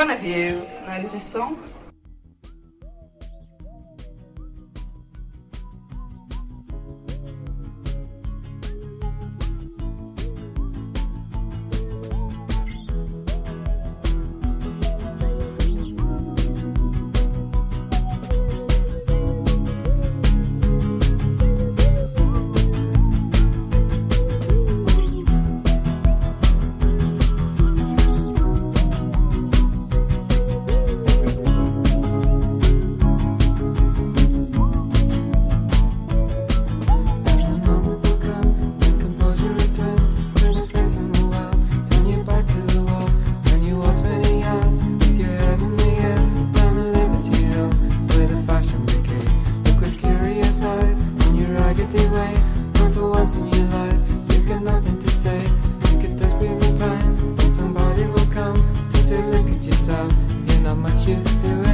one of you knows this not much used to it.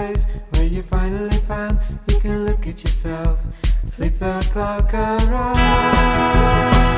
place where you finally find you can look at yourself. Sleep the clock around.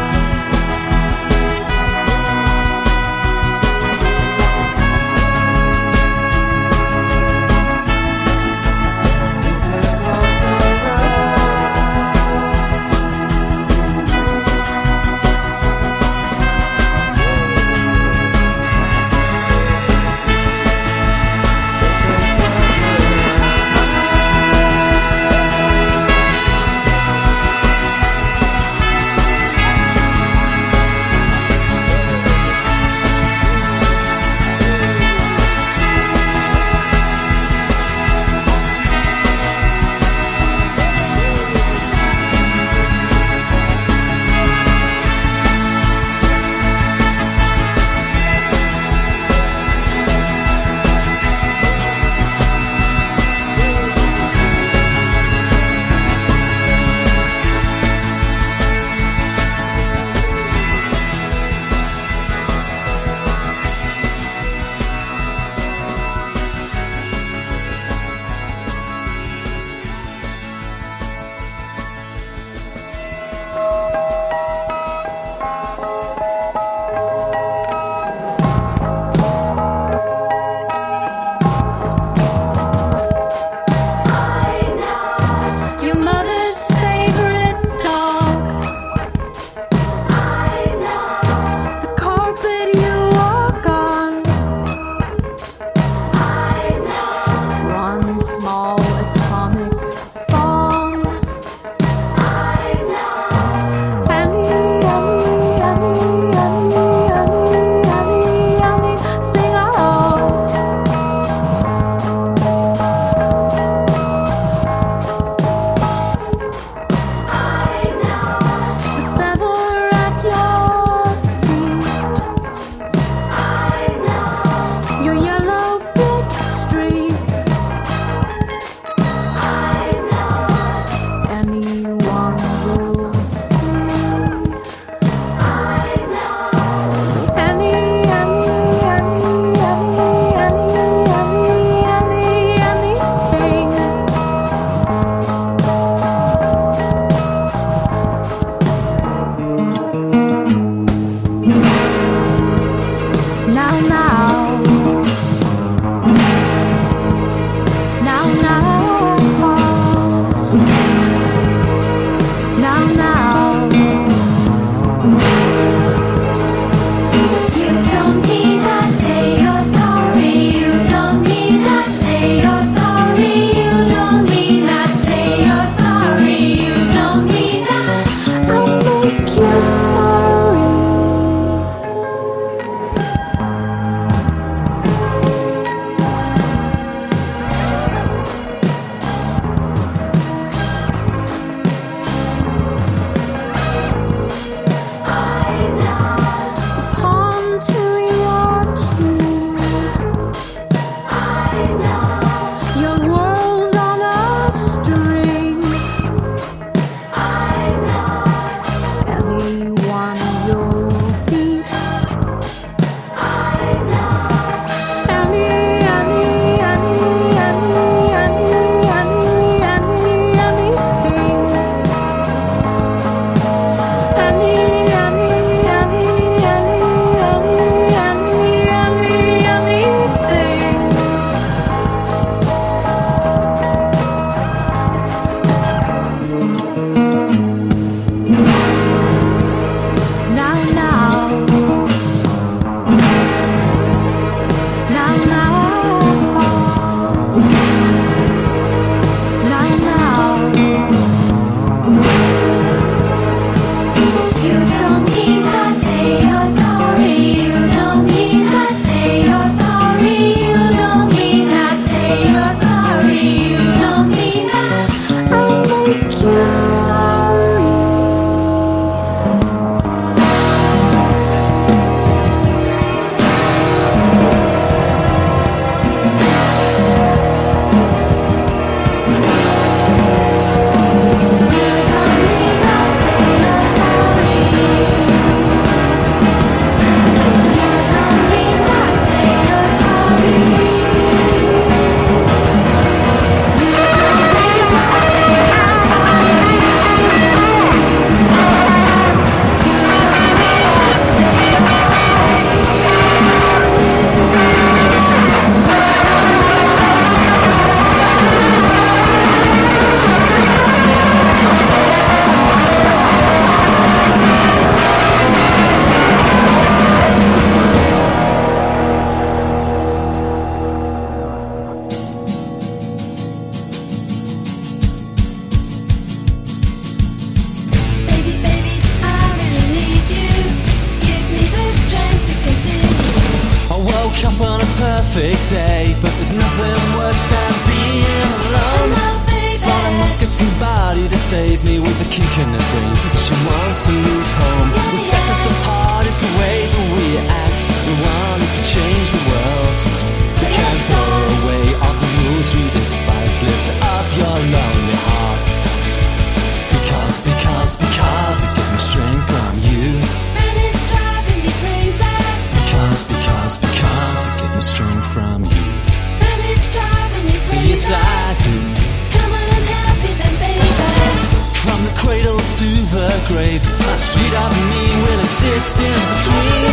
of me will exist in between.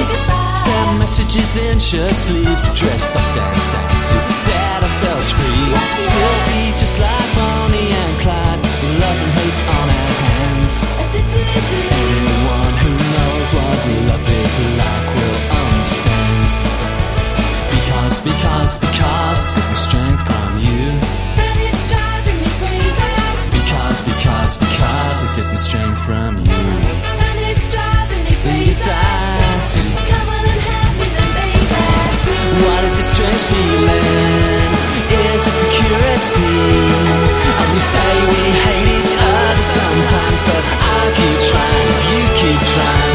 Send messages in shirt sleeves, dressed up, danced up to set ourselves free. We'll be just like Bonnie and Clyde, love and hate on our hands. Anyone who knows what love is like. I keep trying, you keep trying.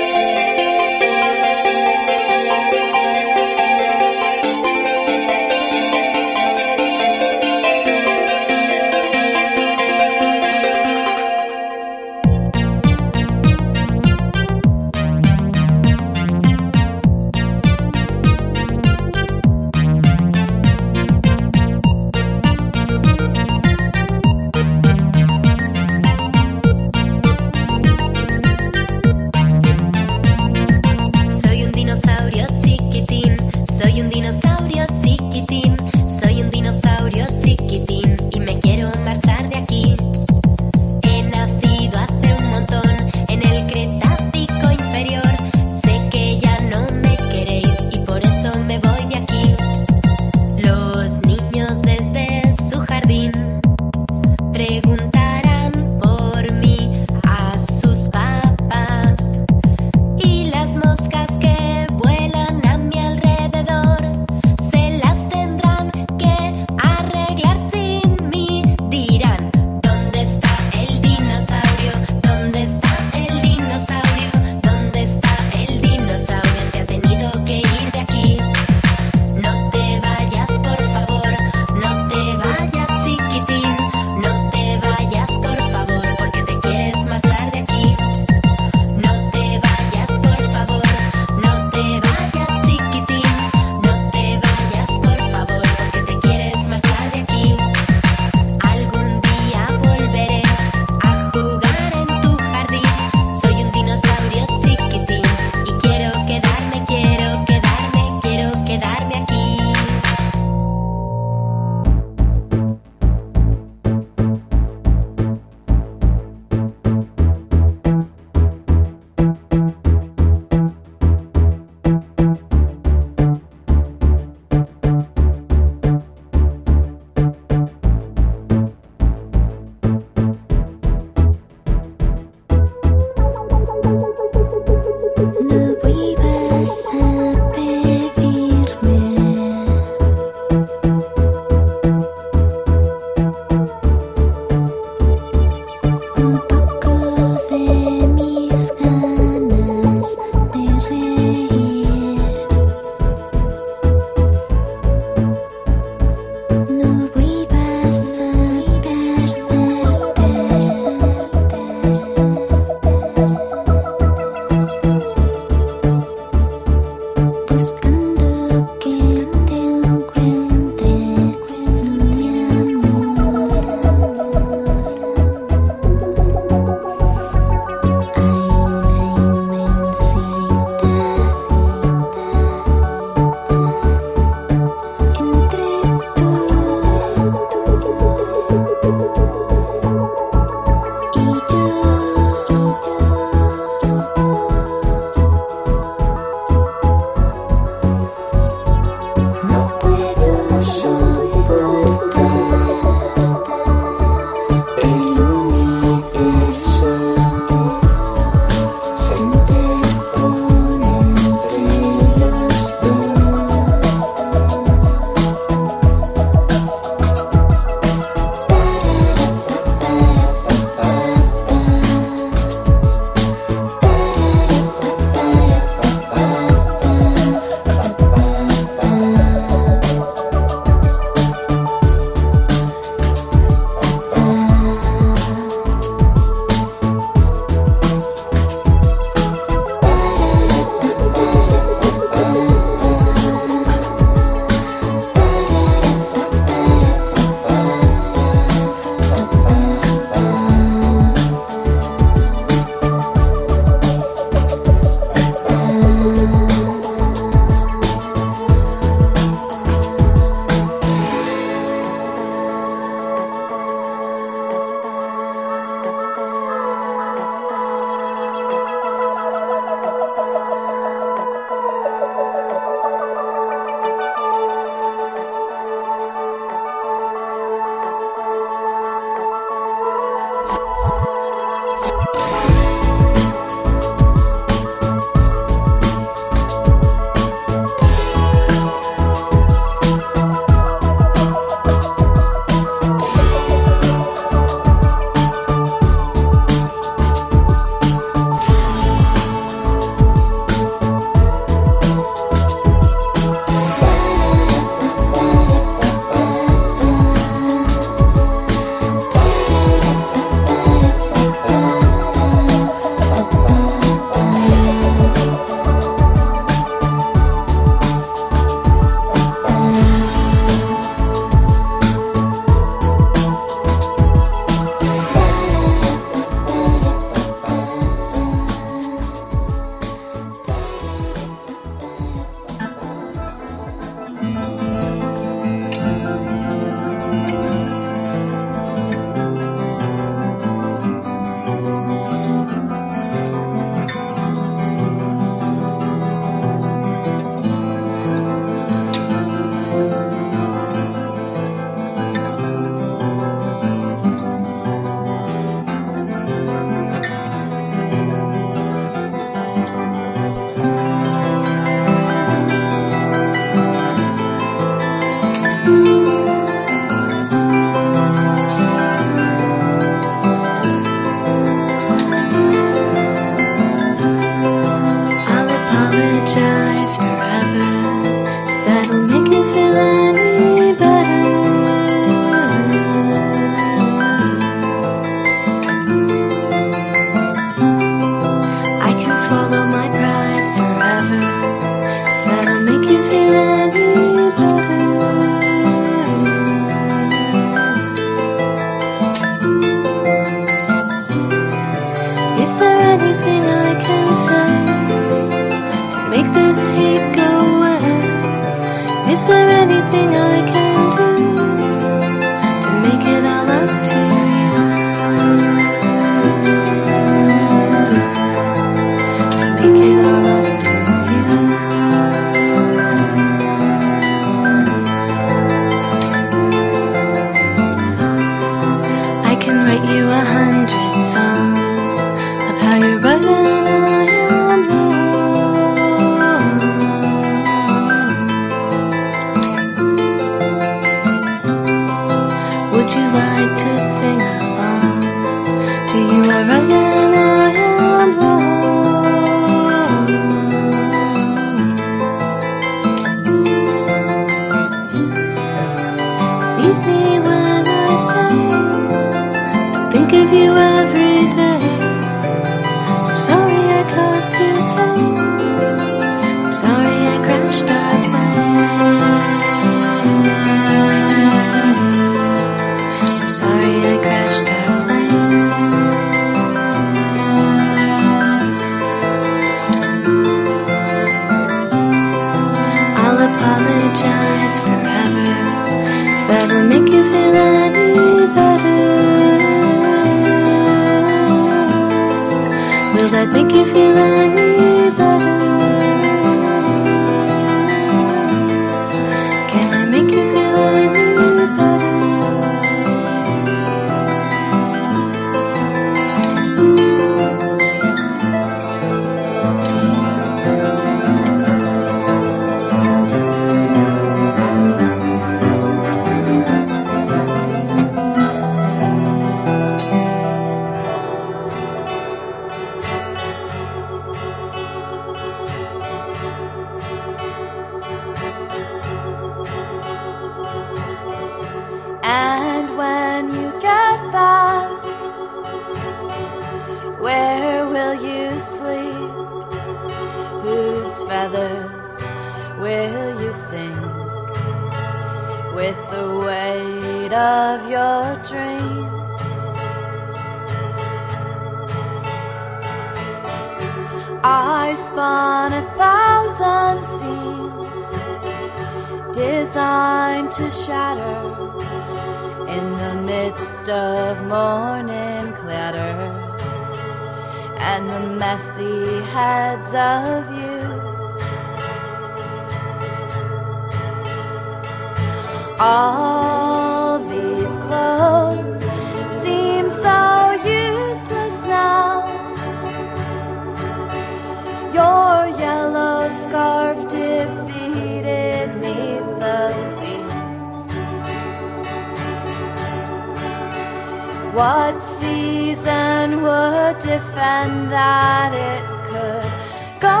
What season would defend that it could go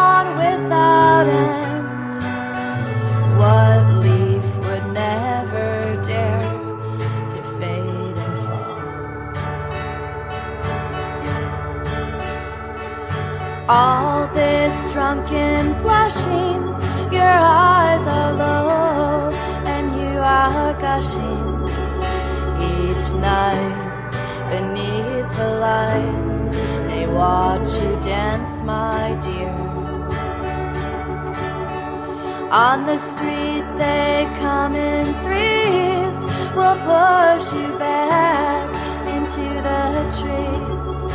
on without end? What leaf would never dare to fade and fall? All this drunken blushing, your eyes are low and you are gushing each night beneath the lights. They watch you dance, my dear. On the street, they come in threes, will push you back into the trees.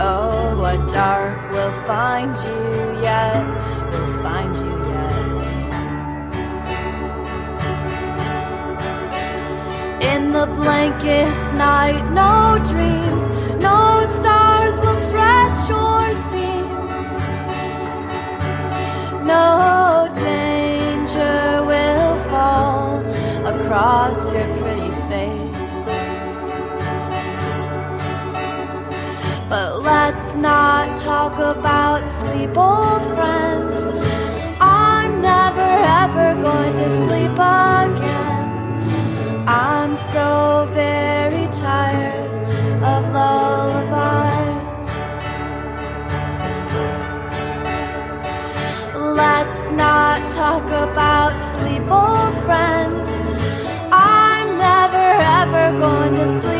Oh, what dark will find you yet, In the blankest night, no dreams, no stars will stretch your seams. No danger will fall across your pretty face. But let's not talk about sleep, old friend. I'm never ever going to sleep again so very tired of lullabies. Let's not talk about sleep, old friend. I'm never ever going to sleep.